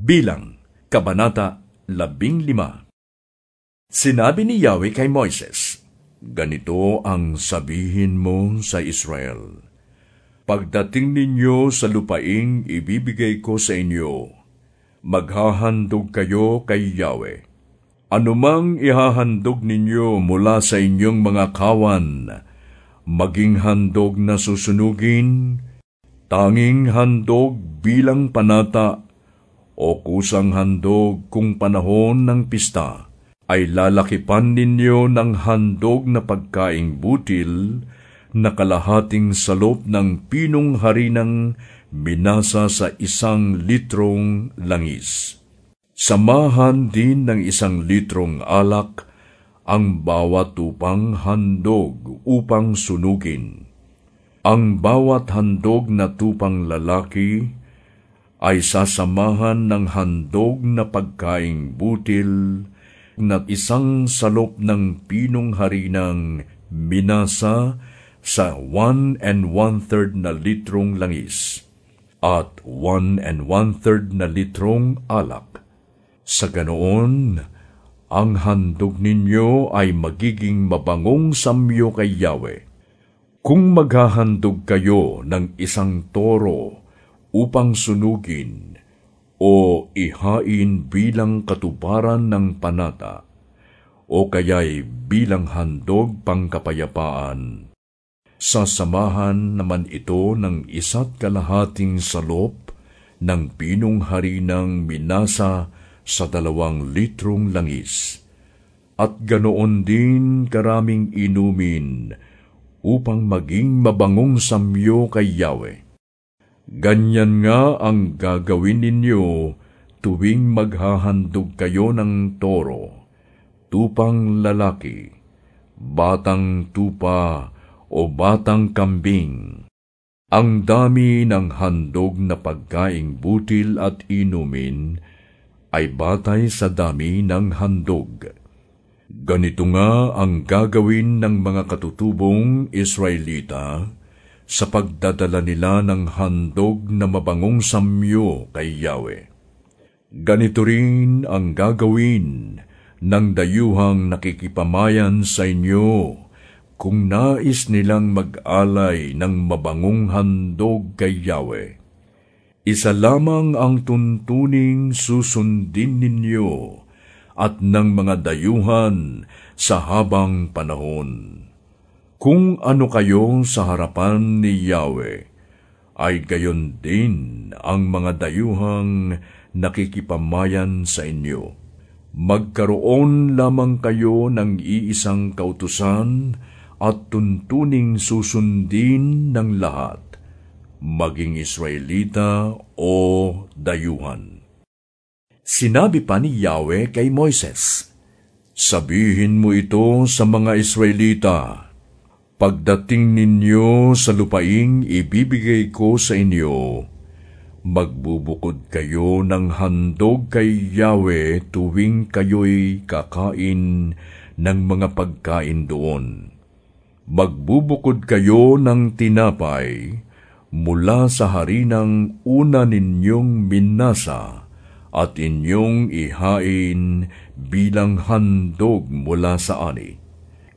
Bilang, Kabanata 15 Sinabi ni Yahweh kay Moises, Ganito ang sabihin mo sa Israel. Pagdating ninyo sa lupaing ibibigay ko sa inyo, maghahandog kayo kay Yahweh. Anumang ihahandog ninyo mula sa inyong mga kawan, maging handog na susunugin, tanging handog bilang panata o kusang handog kung panahon ng pista, ay lalakipan ninyo ng handog na pagkaing butil na kalahating salop ng pinong harinang minasa sa isang litrong langis. Samahan din ng isang litrong alak ang bawat tupang handog upang sunugin. Ang bawat handog na tupang lalaki ay sasamahan ng handog na pagkaing butil na isang salop ng pinong harinang minasa sa one and one-third na litrong langis at one and one-third na litrong alak. Sa ganoon, ang handog ninyo ay magiging mabangong samyo kay Yahweh. Kung maghahandog kayo ng isang toro upang sunugin o ihain bilang katuparan ng panata o kaya'y bilang handog pangkapayapaan. Sasamahan naman ito ng isa't kalahating salop ng pinong harinang minasa sa dalawang litrong langis, at ganoon din karaming inumin upang maging mabangong samyo kay Yahweh Ganyan nga ang gagawin ninyo tuwing maghahandog kayo ng toro, tupang lalaki, batang tupa o batang kambing. Ang dami ng handog na pagkaing butil at inumin ay batay sa dami ng handog. Ganito nga ang gagawin ng mga katutubong Israelita sa pagdadala nila ng handog na mabangong samyo kay Yahweh. Ganito rin ang gagawin ng dayuhang nakikipamayan sa inyo kung nais nilang mag-alay ng mabangong handog kay Yahweh. Isa lamang ang tuntuning susundin ninyo at ng mga dayuhan sa habang panahon kung ano kayo sa harapan ni Yahweh, ay gayon din ang mga dayuhang nakikipamayan sa inyo. Magkaroon lamang kayo ng iisang kautusan at tuntuning susundin ng lahat, maging Israelita o dayuhan. Sinabi pa ni Yahweh kay Moises, Sabihin mo ito sa mga Israelita, Pagdating ninyo sa lupaing ibibigay ko sa inyo, magbubukod kayo ng handog kay Yahweh tuwing kayo'y kakain ng mga pagkain doon. Magbubukod kayo ng tinapay mula sa harinang una ninyong minasa at inyong ihain bilang handog mula sa ani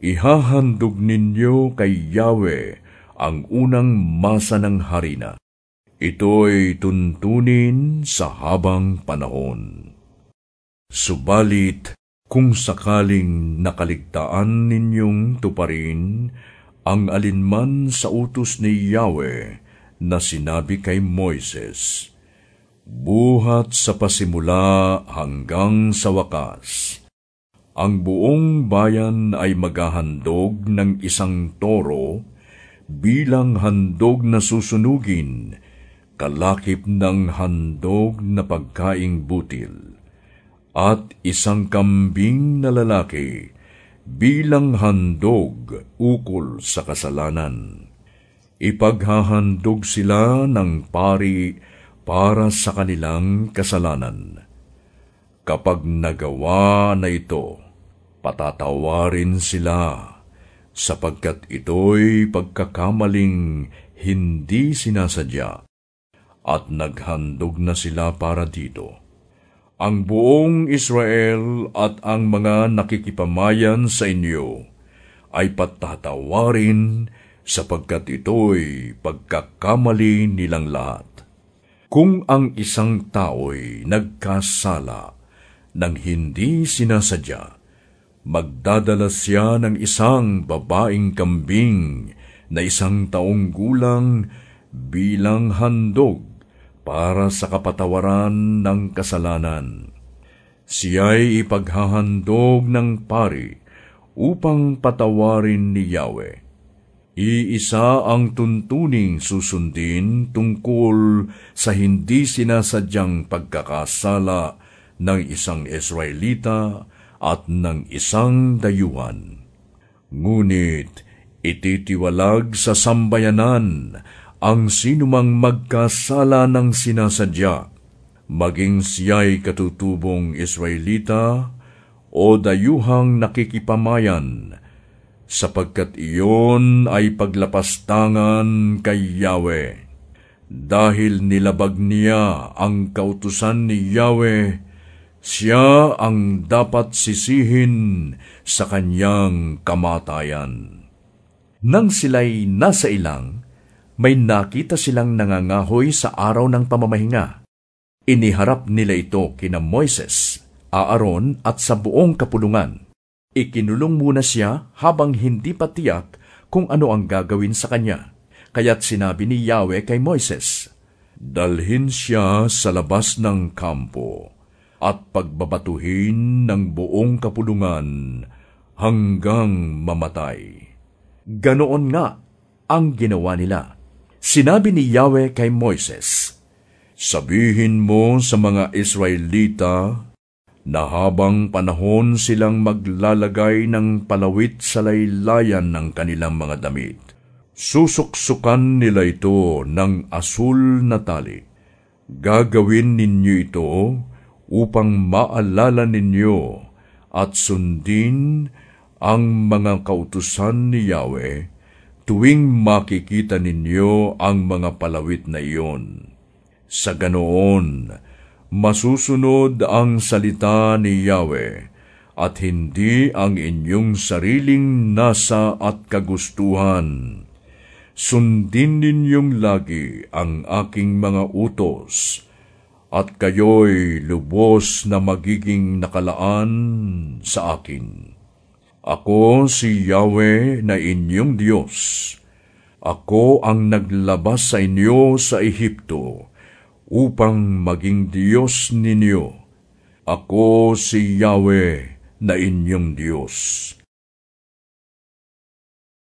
ihahandog ninyo kay Yahweh ang unang masa ng harina. Ito'y tuntunin sa habang panahon. Subalit, kung sakaling nakaligtaan ninyong tuparin ang alinman sa utos ni Yahweh na sinabi kay Moises, buhat sa pasimula hanggang sa wakas, ang buong bayan ay maghahandog ng isang toro bilang handog na susunugin, kalakip ng handog na pagkaing butil, at isang kambing na lalaki bilang handog ukol sa kasalanan. Ipaghahandog sila ng pari para sa kanilang kasalanan. Kapag nagawa na ito, patatawarin sila sapagkat ito'y pagkakamaling hindi sinasadya at naghandog na sila para dito. ang buong Israel at ang mga nakikipamayan sa inyo ay patatawarin sapagkat ito'y pagkakamali nilang lahat. Kung ang isang tao'y nagkasala nang hindi sinasadya, magdadala siya ng isang babaeng kambing na isang taong gulang bilang handog para sa kapatawaran ng kasalanan. Siya'y ipaghahandog ng pari upang patawarin ni Yahweh. Iisa ang tuntuning susundin tungkol sa hindi sinasadyang pagkakasala ng isang Israelita at ng isang dayuhan. Ngunit ititiwalag sa sambayanan ang sinumang magkasala ng sinasadya, maging siya'y katutubong Israelita o dayuhang nakikipamayan, sapagkat iyon ay paglapastangan kay Yahweh. Dahil nilabag niya ang kautusan ni Yahweh, siya ang dapat sisihin sa kanyang kamatayan. Nang sila'y nasa ilang, may nakita silang nangangahoy sa araw ng pamamahinga. Iniharap nila ito kina Moises Aaron at sa buong kapulungan. Ikinulong muna siya habang hindi pa tiyak kung ano ang gagawin sa kanya. Kaya't sinabi ni Yahweh kay Moises, Dalhin siya sa labas ng kampo at pagbabatuhin ng buong kapulungan hanggang mamatay. Ganoon nga ang ginawa nila. Sinabi ni Yahweh kay Moises, Sabihin mo sa mga Israelita na habang panahon silang maglalagay ng palawit sa laylayan ng kanilang mga damit. Susuksukan nila ito ng asul na tali. Gagawin ninyo ito upang maalala ninyo at sundin ang mga kautusan ni Yahweh tuwing makikita ninyo ang mga palawit na iyon. Sa ganoon, masusunod ang salita ni Yahweh at hindi ang inyong sariling nasa at kagustuhan. Sundin ninyong lagi ang aking mga utos, at kayo'y lubos na magiging nakalaan sa akin. Ako si Yahweh na inyong Diyos. Ako ang naglabas sa inyo sa Ehipto upang maging Diyos ninyo. Ako si Yahweh na inyong Diyos.